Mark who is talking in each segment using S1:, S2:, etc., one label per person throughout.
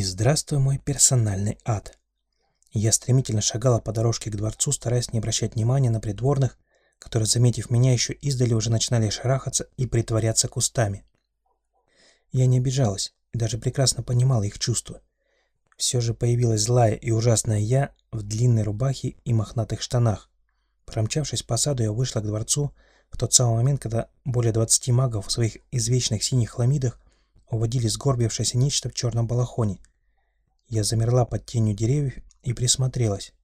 S1: И здравствуй, мой персональный ад. Я стремительно шагала по дорожке к дворцу, стараясь не обращать внимания на придворных, которые, заметив меня еще издали, уже начинали шарахаться и притворяться кустами. Я не обижалась и даже прекрасно понимала их чувства. Все же появилась злая и ужасная я в длинной рубахе и мохнатых штанах. Промчавшись по саду, я вышла к дворцу в тот самый момент, когда более 20 магов в своих извечных синих хламидах уводили сгорбившееся нечто в черном балахоне. Я замерла под тенью деревьев и присмотрелась.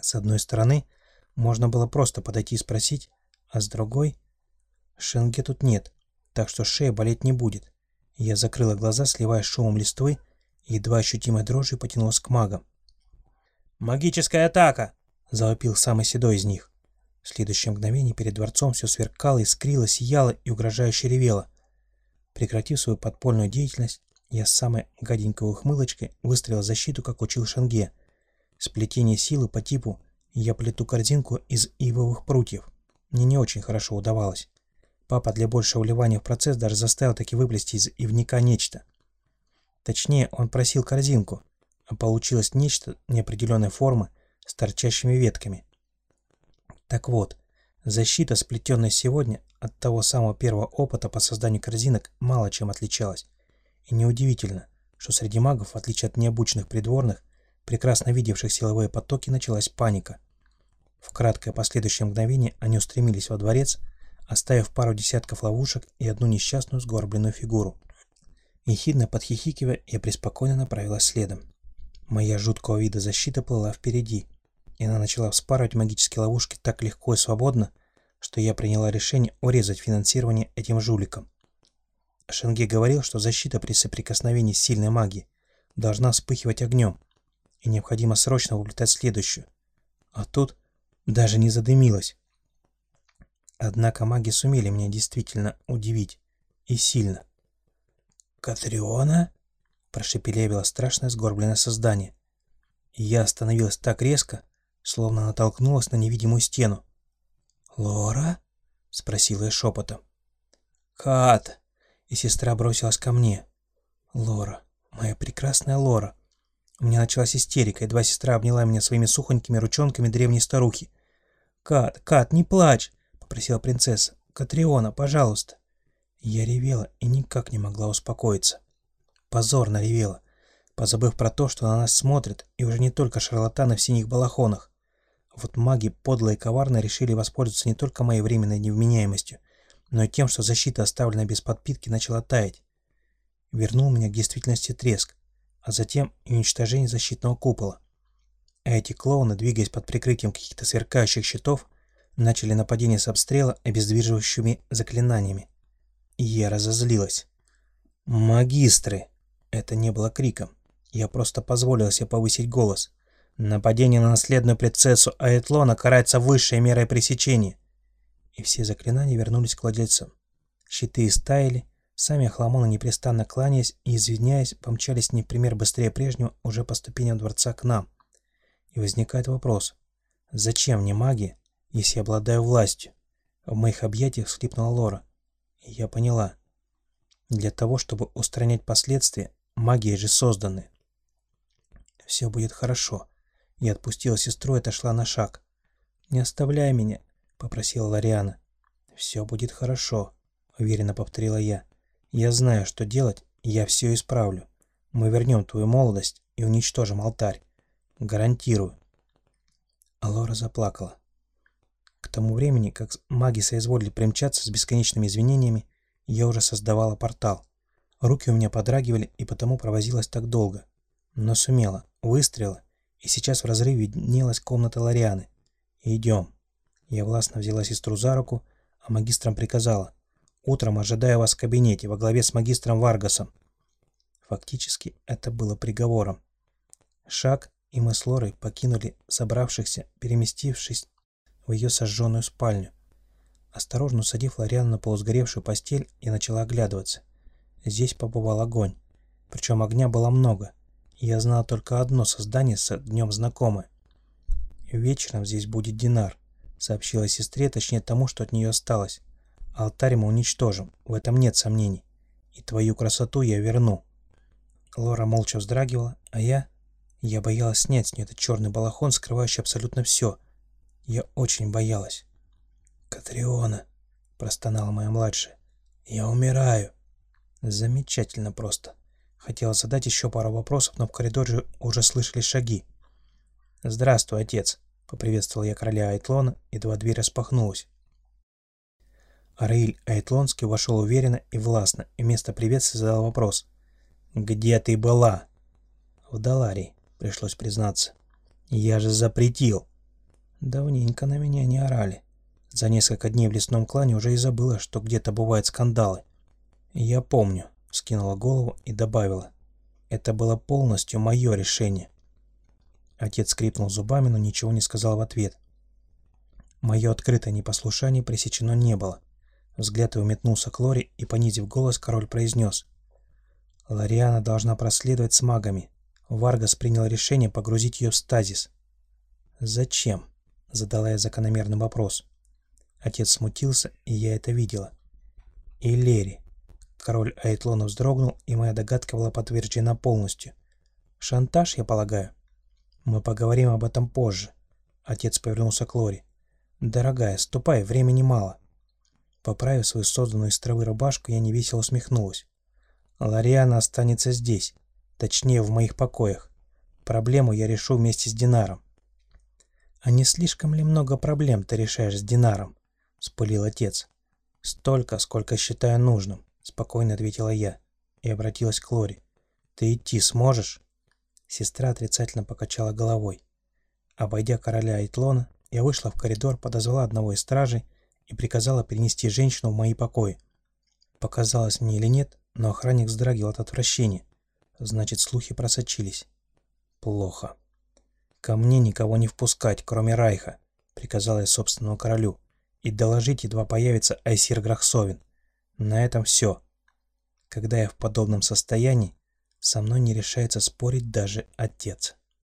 S1: С одной стороны, можно было просто подойти и спросить, а с другой... Шенге тут нет, так что шея болеть не будет. Я закрыла глаза, сливая шумом листвы, и едва ощутимой дрожью потянулась к магам. «Магическая атака!» — завопил самый седой из них. В следующее мгновение перед дворцом все сверкало, искрило, сияло и угрожающе ревело. Прекратив свою подпольную деятельность, я с самой гаденькой ухмылочкой выстрелил защиту, как учил Шанге. Сплетение силы по типу «я плету корзинку из ивовых прутьев» мне не очень хорошо удавалось. Папа для большего вливания в процесс даже заставил таки выплести из ивника нечто. Точнее, он просил корзинку, а получилось нечто неопределенной формы с торчащими ветками. Так вот, защита, сплетенная сегодня, от того самого первого опыта по созданию корзинок мало чем отличалась. И неудивительно, что среди магов, в отличие от необученных придворных, прекрасно видевших силовые потоки, началась паника. В краткое последующее мгновение они устремились во дворец, оставив пару десятков ловушек и одну несчастную сгорбленную фигуру. Ехидно подхихикивая, я преспокойно направилась следом. Моя жуткого вида защита плыла впереди, и она начала вспарывать магические ловушки так легко и свободно, что я приняла решение урезать финансирование этим жуликам. Шенге говорил, что защита при соприкосновении с сильной магией должна вспыхивать огнем, и необходимо срочно улетать следующую. А тут даже не задымилась. Однако маги сумели меня действительно удивить. И сильно. «Катриона?» — прошепелевило страшное сгорбленное создание. И я остановилась так резко, словно натолкнулась на невидимую стену. «Лора?» — спросила я шепотом. «Кат!» И сестра бросилась ко мне. Лора, моя прекрасная Лора. У меня началась истерика, едва сестра обняла меня своими сухонькими ручонками древней старухи. «Кат, Кат, не плачь!» — попросила принцесса. «Катриона, пожалуйста!» Я ревела и никак не могла успокоиться. Позорно ревела, позабыв про то, что на нас смотрят, и уже не только шарлатаны в синих балахонах. Вот маги, подлые и коварно, решили воспользоваться не только моей временной невменяемостью, но и тем, что защита, оставленная без подпитки, начала таять. Вернул меня к действительности треск, а затем уничтожение защитного купола. А эти клоуны, двигаясь под прикрытием каких-то сверкающих щитов, начали нападение с обстрела обездвиживающими заклинаниями. И я разозлилась. «Магистры!» Это не было криком. Я просто позволил себе повысить голос. Нападение на наследную принцессу Аэтлона карается высшей мерой пресечения и все заклинания вернулись к владельцам. Щиты истаяли, сами охламоны, непрестанно кланяясь и извиняясь, помчались не в пример быстрее прежнего уже по ступеням дворца к нам. И возникает вопрос, зачем мне магия, если я обладаю властью? В моих объятиях всхлипнула Лора. И я поняла. Для того, чтобы устранять последствия, магия же созданы. Все будет хорошо. Я отпустила сестру и отошла на шаг. «Не оставляй меня попросила Лариана. «Все будет хорошо», — уверенно повторила я. «Я знаю, что делать, я все исправлю. Мы вернем твою молодость и уничтожим алтарь. Гарантирую». Алора заплакала. К тому времени, как маги соизволили примчаться с бесконечными извинениями, я уже создавала портал. Руки у меня подрагивали, и потому провозилась так долго. Но сумела, выстрела, и сейчас в разрыве виднелась комната Ларианы. «Идем». Я властно взяла сестру за руку, а магистрам приказала. «Утром ожидаю вас в кабинете во главе с магистром Варгасом». Фактически это было приговором. Шаг, и мы с Лорой покинули собравшихся, переместившись в ее сожженную спальню. Осторожно усадив Лориану на полусгоревшую постель, я начала оглядываться. Здесь побывал огонь. Причем огня было много. И я знала только одно создание с днем знакомое. Вечером здесь будет Динар сообщила сестре, точнее тому, что от нее осталось. Алтарь мы уничтожим, в этом нет сомнений. И твою красоту я верну. Лора молча вздрагивала, а я... Я боялась снять с нее этот черный балахон, скрывающий абсолютно все. Я очень боялась. «Катриона!» – простонала моя младшая. «Я умираю!» Замечательно просто. Хотела задать еще пару вопросов, но в коридоре уже слышали шаги. «Здравствуй, отец!» – поприветствовал я короля Айтлона, едва дверь распахнулась. Араиль Айтлонский вошел уверенно и властно, и вместо приветствия задал вопрос. «Где ты была?» «В Даларии», — пришлось признаться. «Я же запретил». Давненько на меня не орали. За несколько дней в лесном клане уже и забыла, что где-то бывают скандалы. «Я помню», — скинула голову и добавила. «Это было полностью мое решение». Отец скрипнул зубами, но ничего не сказал в ответ. Мое открытое непослушание пресечено не было. Взгляд его метнулся к Лоре, и, понизив голос, король произнес. «Лориана должна проследовать с магами. Варгас принял решение погрузить ее в стазис». «Зачем?» — задала я закономерный вопрос. Отец смутился, и я это видела. «И Лери». Король Айтлона вздрогнул, и моя догадка была подтверждена полностью. «Шантаж, я полагаю?» «Мы поговорим об этом позже». Отец повернулся к Лори. «Дорогая, ступай, времени мало». Поправив свою созданную из травы рубашку, я невесело усмехнулась. Лариана останется здесь, точнее в моих покоях. Проблему я решу вместе с Динаром. «А не слишком ли много проблем ты решаешь с Динаром?» — спылил отец. «Столько, сколько считаю нужным», — спокойно ответила я и обратилась к Лори. «Ты идти сможешь?» Сестра отрицательно покачала головой. Обойдя короля Айтлона, я вышла в коридор, подозвала одного из стражей и приказала перенести женщину в мои покои. Показалось мне или нет, но охранник вздрагивал от отвращения. Значит, слухи просочились. Плохо. «Ко мне никого не впускать, кроме Райха», — приказал я собственному королю, «и доложить, едва появится Айсир Грахсовин. На этом все. Когда я в подобном состоянии, со мной не решается спорить даже отец».